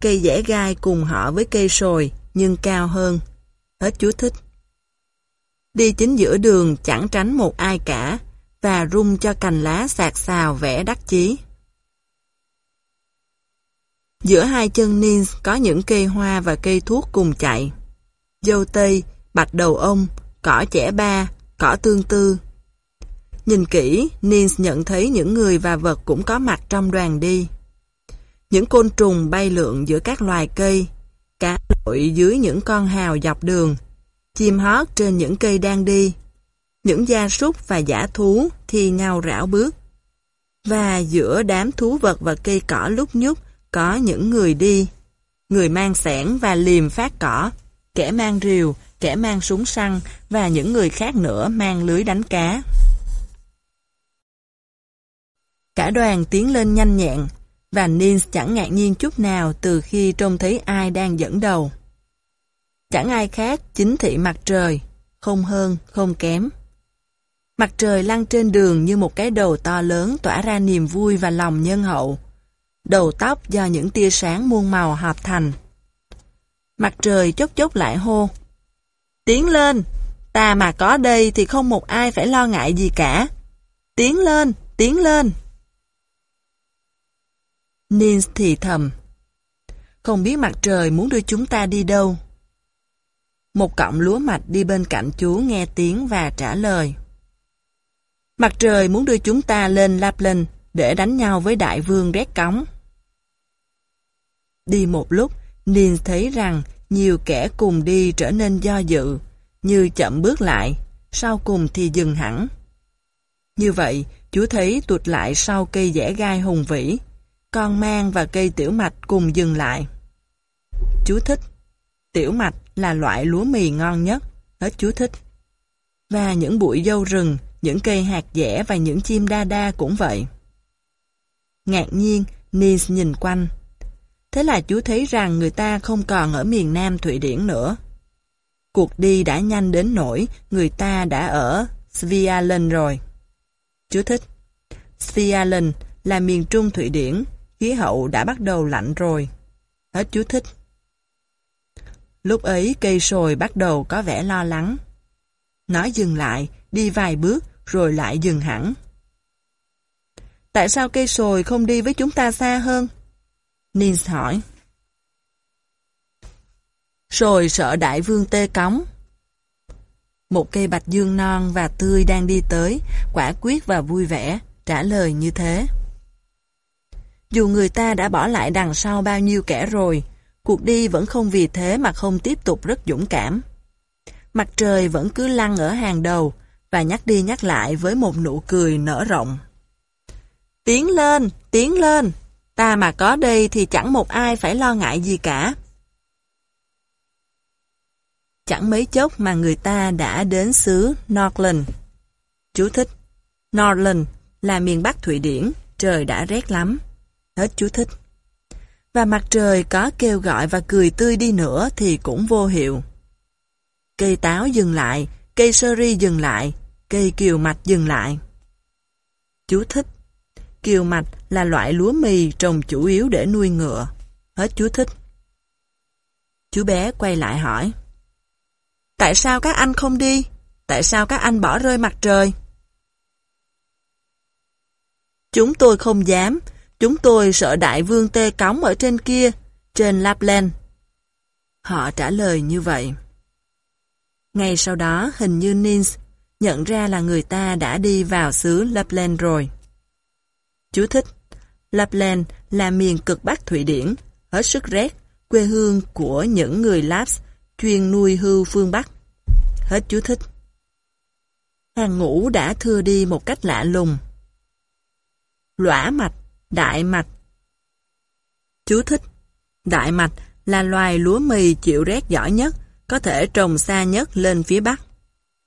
Cây dẻ gai cùng họ với cây sồi, nhưng cao hơn. Hết chú thích. Đi chính giữa đường chẳng tránh một ai cả, và rung cho cành lá sạc xào vẽ đắc chí. Giữa hai chân Nins có những cây hoa và cây thuốc cùng chạy. Dâu tây, bạch đầu ông, cỏ trẻ ba, cỏ tương tư. Nhìn kỹ, Nils nhận thấy những người và vật cũng có mặt trong đoàn đi. Những côn trùng bay lượn giữa các loài cây, cá lội dưới những con hào dọc đường, chim hót trên những cây đang đi, những gia súc và giả thú thì nhau rảo bước. Và giữa đám thú vật và cây cỏ lúc nhúc có những người đi, người mang sẻn và liềm phát cỏ, kẻ mang rìu, kẻ mang súng săn và những người khác nữa mang lưới đánh cá. Cả đoàn tiến lên nhanh nhẹn, và Nins chẳng ngạc nhiên chút nào từ khi trông thấy ai đang dẫn đầu. Chẳng ai khác chính thị mặt trời, không hơn, không kém. Mặt trời lăn trên đường như một cái đầu to lớn tỏa ra niềm vui và lòng nhân hậu. Đầu tóc do những tia sáng muôn màu hợp thành. Mặt trời chốc chốc lại hô. Tiến lên! Ta mà có đây thì không một ai phải lo ngại gì cả. Tiến lên! Tiến lên! Nils thì thầm. Không biết mặt trời muốn đưa chúng ta đi đâu. Một cọng lúa mạch đi bên cạnh chú nghe tiếng và trả lời. Mặt trời muốn đưa chúng ta lên Lapland để đánh nhau với đại vương rét cống. Đi một lúc, Nils thấy rằng nhiều kẻ cùng đi trở nên do dự, như chậm bước lại, sau cùng thì dừng hẳn. Như vậy, chú thấy tụt lại sau cây dẻ gai hùng vĩ, con mang và cây tiểu mạch cùng dừng lại. Chú thích Tiểu mạch là loại lúa mì ngon nhất, hết chú thích. Và những bụi dâu rừng, những cây hạt dẻ và những chim đa đa cũng vậy. Ngạc nhiên, Nils nhìn quanh. Thế là chú thấy rằng người ta không còn ở miền Nam Thụy Điển nữa. Cuộc đi đã nhanh đến nỗi người ta đã ở Svialen rồi. Chú thích. Svialen là miền trung Thụy Điển, khí hậu đã bắt đầu lạnh rồi. Hết chú thích. Lúc ấy cây sồi bắt đầu có vẻ lo lắng. Nó dừng lại, đi vài bước, rồi lại dừng hẳn. Tại sao cây sồi không đi với chúng ta xa hơn? Nils hỏi. Sồi sợ đại vương tê cống. Một cây bạch dương non và tươi đang đi tới, quả quyết và vui vẻ, trả lời như thế. Dù người ta đã bỏ lại đằng sau bao nhiêu kẻ rồi, cuộc đi vẫn không vì thế mà không tiếp tục rất dũng cảm. Mặt trời vẫn cứ lăn ở hàng đầu, và nhắc đi nhắc lại với một nụ cười nở rộng. Tiến lên, tiến lên, ta mà có đây thì chẳng một ai phải lo ngại gì cả. Chẳng mấy chốc mà người ta đã đến xứ Norland. Chú thích Norland là miền Bắc Thụy Điển, trời đã rét lắm. Hết chú thích. Và mặt trời có kêu gọi và cười tươi đi nữa thì cũng vô hiệu. Cây táo dừng lại, cây sơ ri dừng lại, cây kiều mạch dừng lại. Chú thích Kiều mạch là loại lúa mì trồng chủ yếu để nuôi ngựa. Hết chú thích. Chú bé quay lại hỏi. Tại sao các anh không đi? Tại sao các anh bỏ rơi mặt trời? Chúng tôi không dám. Chúng tôi sợ đại vương tê cống ở trên kia, trên Lapland. Họ trả lời như vậy. Ngay sau đó, hình như Nins nhận ra là người ta đã đi vào xứ Lapland rồi. Chú thích Lapland là miền cực Bắc Thụy Điển, hết sức rét, quê hương của những người Laps chuyên nuôi hưu phương Bắc. Hết chú thích. Hàng ngũ đã thưa đi một cách lạ lùng. Lõa mạch, đại mạch. Chú thích. Đại mạch là loài lúa mì chịu rét giỏi nhất, có thể trồng xa nhất lên phía Bắc.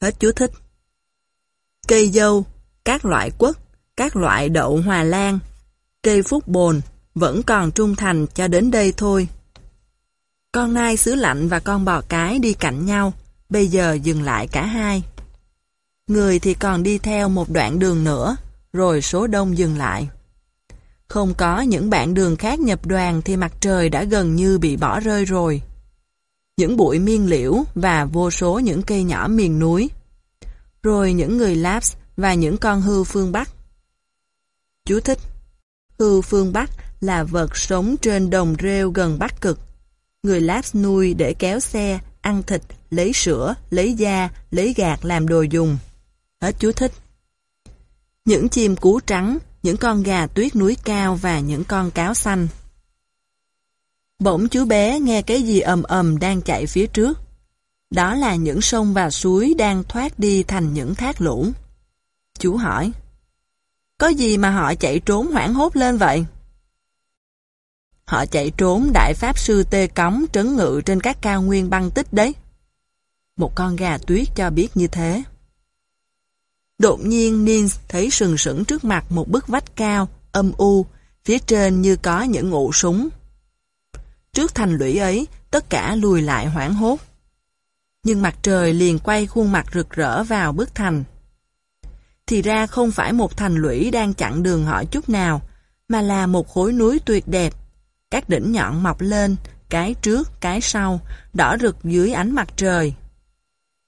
Hết chú thích. Cây dâu, các loại quất, các loại đậu hòa lan, cây phúc bồn vẫn còn trung thành cho đến đây thôi. Con nai xứ lạnh và con bò cái đi cạnh nhau, bây giờ dừng lại cả hai. Người thì còn đi theo một đoạn đường nữa, rồi số đông dừng lại. Không có những bạn đường khác nhập đoàn thì mặt trời đã gần như bị bỏ rơi rồi. Những bụi miên liễu và vô số những cây nhỏ miền núi. Rồi những người Laps và những con hưu phương Bắc. Chú thích Hưu phương Bắc là vật sống trên đồng rêu gần Bắc Cực. Người Laps nuôi để kéo xe, ăn thịt, lấy sữa, lấy da, lấy gạt làm đồ dùng. Hết chú thích. Những chim cú trắng, những con gà tuyết núi cao và những con cáo xanh. Bỗng chú bé nghe cái gì ầm ầm đang chạy phía trước. Đó là những sông và suối đang thoát đi thành những thác lũ. Chú hỏi, có gì mà họ chạy trốn hoảng hốt lên vậy? Họ chạy trốn đại pháp sư tê cống trấn ngự trên các cao nguyên băng tích đấy. Một con gà tuyết cho biết như thế. Đột nhiên Nins thấy sừng sững trước mặt một bức vách cao, âm u, phía trên như có những ngụ súng. Trước thành lũy ấy, tất cả lùi lại hoảng hốt. Nhưng mặt trời liền quay khuôn mặt rực rỡ vào bức thành. Thì ra không phải một thành lũy đang chặn đường họ chút nào, mà là một khối núi tuyệt đẹp. Các đỉnh nhọn mọc lên, cái trước, cái sau, đỏ rực dưới ánh mặt trời.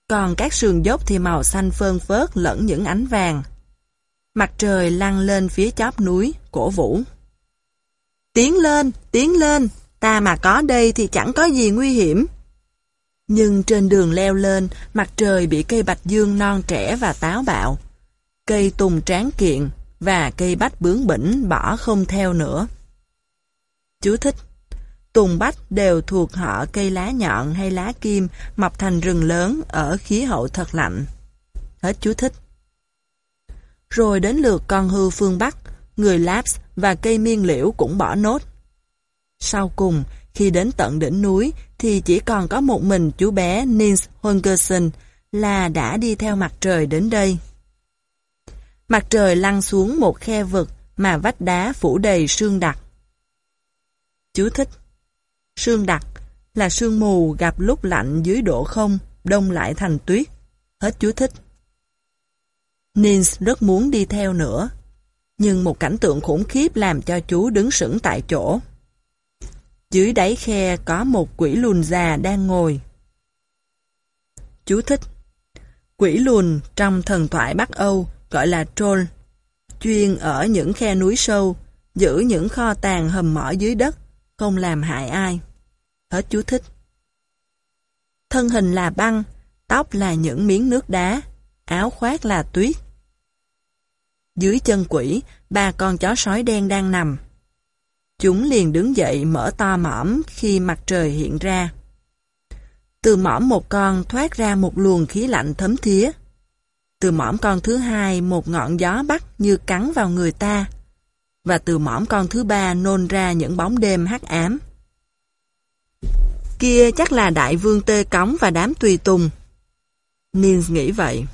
Còn các sườn dốc thì màu xanh phơn phớt lẫn những ánh vàng. Mặt trời lăn lên phía chóp núi, cổ vũ. Tiến lên, tiến lên, ta mà có đây thì chẳng có gì nguy hiểm. Nhưng trên đường leo lên, mặt trời bị cây bạch dương non trẻ và táo bạo. Cây tùng tráng kiện và cây bách bướng bỉnh bỏ không theo nữa. Chú thích Tùng bách đều thuộc họ cây lá nhọn hay lá kim mọc thành rừng lớn ở khí hậu thật lạnh. Hết chú thích. Rồi đến lượt con hư phương Bắc, người Laps và cây miên liễu cũng bỏ nốt. Sau cùng, khi đến tận đỉnh núi thì chỉ còn có một mình chú bé Nils Holgersen là đã đi theo mặt trời đến đây. Mặt trời lăn xuống một khe vực mà vách đá phủ đầy sương đặc. Chú thích Sương đặc là sương mù gặp lúc lạnh dưới độ không, đông lại thành tuyết. Hết chú thích. Nins rất muốn đi theo nữa, nhưng một cảnh tượng khủng khiếp làm cho chú đứng sững tại chỗ. Dưới đáy khe có một quỷ lùn già đang ngồi. Chú thích Quỷ lùn trong thần thoại Bắc Âu gọi là troll, chuyên ở những khe núi sâu, giữ những kho tàng hầm mỏ dưới đất, không làm hại ai. Hết chú thích. Thân hình là băng, tóc là những miếng nước đá, áo khoác là tuyết. Dưới chân quỷ, ba con chó sói đen đang nằm. Chúng liền đứng dậy mở to mõm khi mặt trời hiện ra. Từ mõm một con thoát ra một luồng khí lạnh thấm thía. Từ mõm con thứ hai một ngọn gió bắt như cắn vào người ta. Và từ mõm con thứ ba nôn ra những bóng đêm hắc ám. Kia chắc là đại vương tê cống và đám tùy tùng. Nils nghĩ vậy.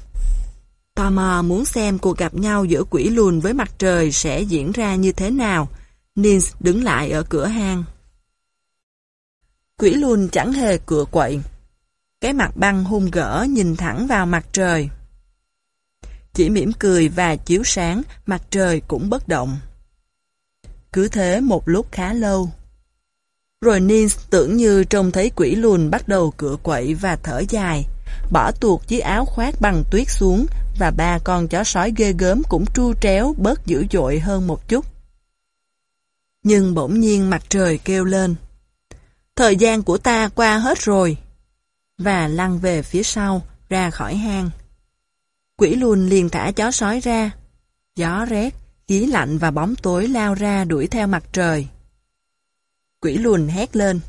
Tò mò muốn xem cuộc gặp nhau giữa quỷ lùn với mặt trời sẽ diễn ra như thế nào. Nils đứng lại ở cửa hang. Quỷ lùn chẳng hề cựa quậy. Cái mặt băng hung gỡ nhìn thẳng vào mặt trời. Chỉ mỉm cười và chiếu sáng, mặt trời cũng bất động. Cứ thế một lúc khá lâu. Rồi Nins tưởng như trông thấy quỷ lùn bắt đầu cửa quậy và thở dài, bỏ tuột chiếc áo khoác bằng tuyết xuống và ba con chó sói ghê gớm cũng tru tréo bớt dữ dội hơn một chút. Nhưng bỗng nhiên mặt trời kêu lên. Thời gian của ta qua hết rồi. Và lăn về phía sau, ra khỏi hang. Quỷ lùn liền thả chó sói ra. Gió rét, khí lạnh và bóng tối lao ra đuổi theo mặt trời. Quỷ lùn hét lên.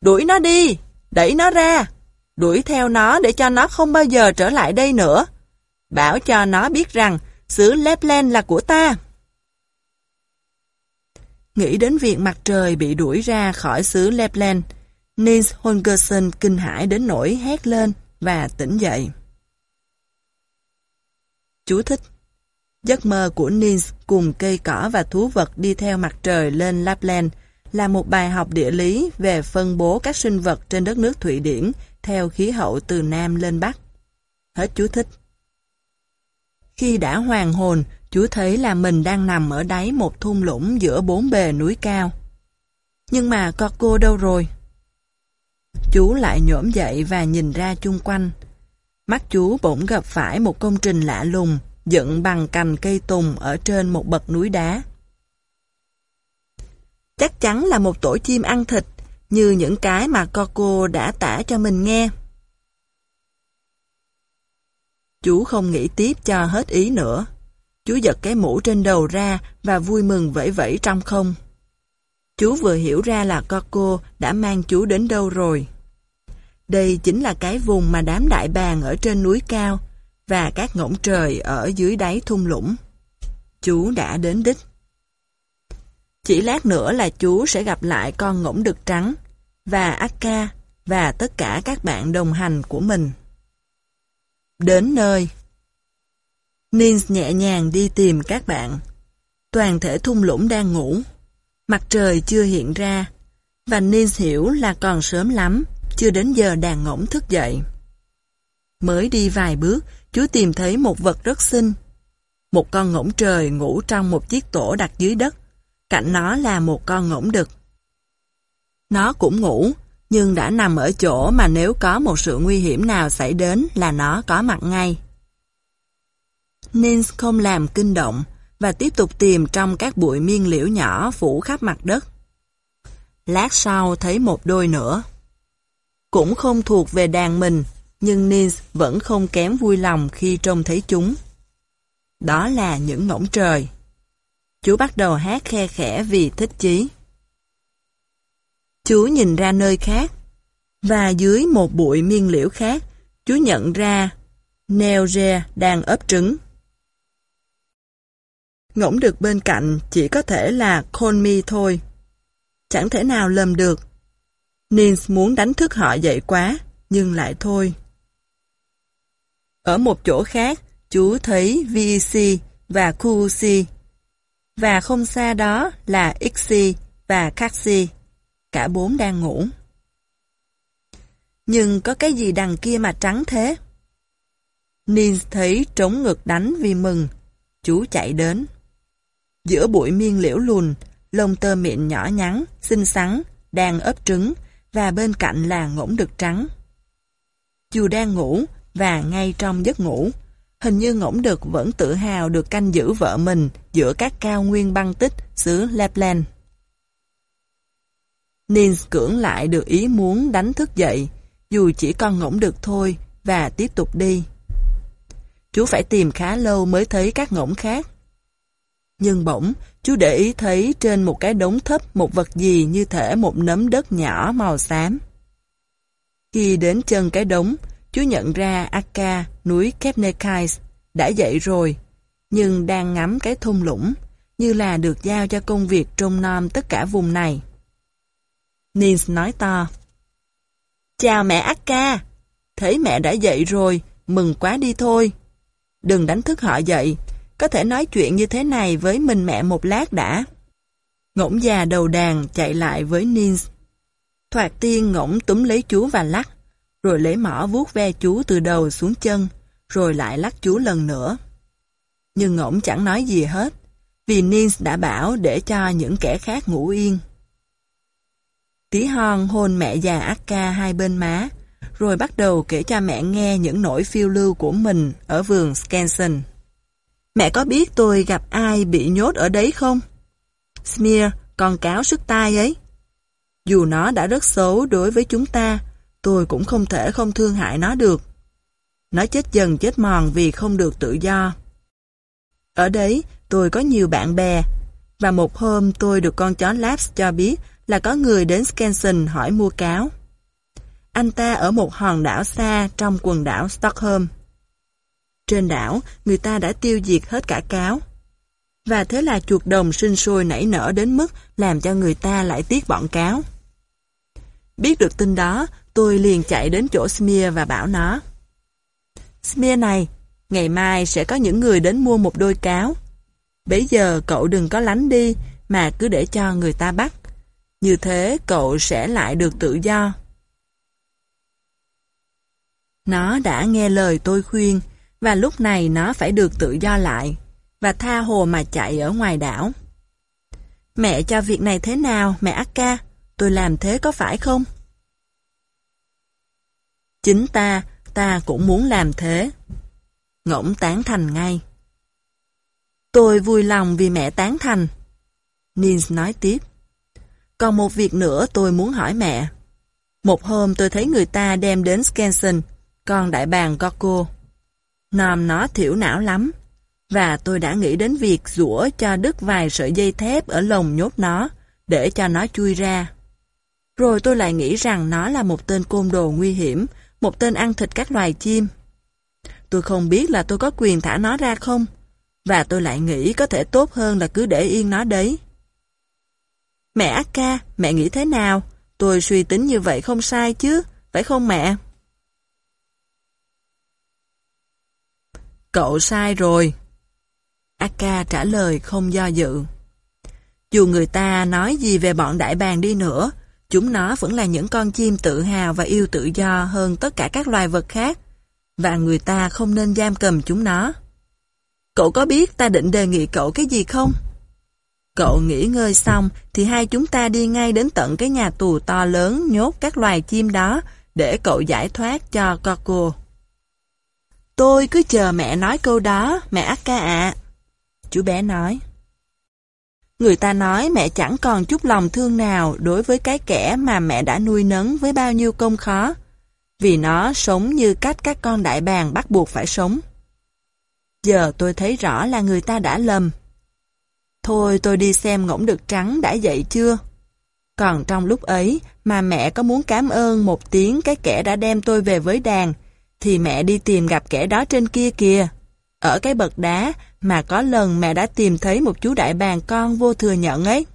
Đuổi nó đi! Đẩy nó ra! Đuổi theo nó để cho nó không bao giờ trở lại đây nữa. Bảo cho nó biết rằng xứ Lapland là của ta. Nghĩ đến việc mặt trời bị đuổi ra khỏi xứ Lapland, Nils Holgersen kinh hãi đến nỗi hét lên và tỉnh dậy. Chú thích Giấc mơ của Nils cùng cây cỏ và thú vật đi theo mặt trời lên Lapland là một bài học địa lý về phân bố các sinh vật trên đất nước Thụy Điển theo khí hậu từ Nam lên Bắc. Hết chú thích. Khi đã hoàn hồn, chú thấy là mình đang nằm ở đáy một thung lũng giữa bốn bề núi cao. Nhưng mà con cô đâu rồi? Chú lại nhổm dậy và nhìn ra chung quanh. Mắt chú bỗng gặp phải một công trình lạ lùng, dựng bằng cành cây tùng ở trên một bậc núi đá. Chắc chắn là một tổ chim ăn thịt, như những cái mà Coco đã tả cho mình nghe. Chú không nghĩ tiếp cho hết ý nữa. Chú giật cái mũ trên đầu ra và vui mừng vẫy vẫy trong không. Chú vừa hiểu ra là Coco đã mang chú đến đâu rồi. Đây chính là cái vùng mà đám đại bàng ở trên núi cao và các ngỗng trời ở dưới đáy thung lũng. Chú đã đến đích. Chỉ lát nữa là chú sẽ gặp lại con ngỗng đực trắng và Akka và tất cả các bạn đồng hành của mình. Đến nơi Nins nhẹ nhàng đi tìm các bạn. Toàn thể thung lũng đang ngủ. Mặt trời chưa hiện ra và Nins hiểu là còn sớm lắm, chưa đến giờ đàn ngỗng thức dậy. Mới đi vài bước, chú tìm thấy một vật rất xinh. Một con ngỗng trời ngủ trong một chiếc tổ đặt dưới đất. Cạnh nó là một con ngỗng đực. Nó cũng ngủ, nhưng đã nằm ở chỗ mà nếu có một sự nguy hiểm nào xảy đến là nó có mặt ngay. Nins không làm kinh động và tiếp tục tìm trong các bụi miên liễu nhỏ phủ khắp mặt đất. Lát sau thấy một đôi nữa. Cũng không thuộc về đàn mình, nhưng Nins vẫn không kém vui lòng khi trông thấy chúng. Đó là những ngỗng trời. Chú bắt đầu hát khe khẽ vì thích chí. Chú nhìn ra nơi khác, và dưới một bụi miên liễu khác, chú nhận ra Neoge đang ấp trứng. Ngỗng được bên cạnh chỉ có thể là Conmi thôi. Chẳng thể nào lầm được. Nins muốn đánh thức họ dậy quá, nhưng lại thôi. Ở một chỗ khác, chú thấy VC và QC. Và không xa đó là Ixi và Kaxi. Cả bốn đang ngủ. Nhưng có cái gì đằng kia mà trắng thế? Nins thấy trống ngực đánh vì mừng. Chú chạy đến. Giữa bụi miên liễu lùn, lông tơ miệng nhỏ nhắn, xinh xắn, đang ấp trứng, và bên cạnh là ngỗng đực trắng. Chú đang ngủ, và ngay trong giấc ngủ, hình như ngỗng đực vẫn tự hào được canh giữ vợ mình giữa các cao nguyên băng tích xứ Lapland. Nins cưỡng lại được ý muốn đánh thức dậy, dù chỉ con ngỗng được thôi, và tiếp tục đi. Chú phải tìm khá lâu mới thấy các ngỗng khác. Nhưng bỗng, chú để ý thấy trên một cái đống thấp một vật gì như thể một nấm đất nhỏ màu xám. Khi đến chân cái đống, chú nhận ra Akka, núi Kebnekaise, đã dậy rồi, nhưng đang ngắm cái thung lũng, như là được giao cho công việc trông nom tất cả vùng này. Nils nói to. Chào mẹ Akka, thấy mẹ đã dậy rồi, mừng quá đi thôi. Đừng đánh thức họ dậy, có thể nói chuyện như thế này với mình mẹ một lát đã. Ngỗng già đầu đàn chạy lại với Nils. Thoạt tiên ngỗng túm lấy chú và lắc, rồi lấy mỏ vuốt ve chú từ đầu xuống chân, rồi lại lắc chú lần nữa. Nhưng ngỗng chẳng nói gì hết, vì Nins đã bảo để cho những kẻ khác ngủ yên. Tí hon hôn mẹ già Akka hai bên má, rồi bắt đầu kể cho mẹ nghe những nỗi phiêu lưu của mình ở vườn Skansen. Mẹ có biết tôi gặp ai bị nhốt ở đấy không? Smear, con cáo sức tai ấy. Dù nó đã rất xấu đối với chúng ta, tôi cũng không thể không thương hại nó được. Nó chết dần chết mòn vì không được tự do. Ở đấy, tôi có nhiều bạn bè, và một hôm tôi được con chó Labs cho biết là có người đến Skansen hỏi mua cáo. Anh ta ở một hòn đảo xa trong quần đảo Stockholm. Trên đảo, người ta đã tiêu diệt hết cả cáo. Và thế là chuột đồng sinh sôi nảy nở đến mức làm cho người ta lại tiếc bọn cáo. Biết được tin đó, tôi liền chạy đến chỗ Smear và bảo nó. Smear này, ngày mai sẽ có những người đến mua một đôi cáo. Bây giờ cậu đừng có lánh đi, mà cứ để cho người ta bắt. Như thế cậu sẽ lại được tự do. Nó đã nghe lời tôi khuyên, và lúc này nó phải được tự do lại, và tha hồ mà chạy ở ngoài đảo. Mẹ cho việc này thế nào, mẹ Akka? Tôi làm thế có phải không? Chính ta, ta cũng muốn làm thế. Ngỗng tán thành ngay. Tôi vui lòng vì mẹ tán thành. Nins nói tiếp. Còn một việc nữa tôi muốn hỏi mẹ. Một hôm tôi thấy người ta đem đến Skansen, con đại bàng Gorko. Nòm nó thiểu não lắm, và tôi đã nghĩ đến việc rũa cho đứt vài sợi dây thép ở lồng nhốt nó, để cho nó chui ra. Rồi tôi lại nghĩ rằng nó là một tên côn đồ nguy hiểm, một tên ăn thịt các loài chim. Tôi không biết là tôi có quyền thả nó ra không, và tôi lại nghĩ có thể tốt hơn là cứ để yên nó đấy. Mẹ Akka, mẹ nghĩ thế nào? Tôi suy tính như vậy không sai chứ, phải không mẹ? Cậu sai rồi. Akka trả lời không do dự. Dù người ta nói gì về bọn đại bàng đi nữa, chúng nó vẫn là những con chim tự hào và yêu tự do hơn tất cả các loài vật khác, và người ta không nên giam cầm chúng nó. Cậu có biết ta định đề nghị cậu cái gì không? Cậu nghỉ ngơi xong thì hai chúng ta đi ngay đến tận cái nhà tù to lớn nhốt các loài chim đó để cậu giải thoát cho Coco. Tôi cứ chờ mẹ nói câu đó, mẹ Akka ạ. Chú bé nói. Người ta nói mẹ chẳng còn chút lòng thương nào đối với cái kẻ mà mẹ đã nuôi nấng với bao nhiêu công khó, vì nó sống như cách các con đại bàng bắt buộc phải sống. Giờ tôi thấy rõ là người ta đã lầm. Thôi tôi đi xem ngỗng đực trắng đã dậy chưa? Còn trong lúc ấy mà mẹ có muốn cảm ơn một tiếng cái kẻ đã đem tôi về với đàn, thì mẹ đi tìm gặp kẻ đó trên kia kìa. Ở cái bậc đá mà có lần mẹ đã tìm thấy một chú đại bàng con vô thừa nhận ấy.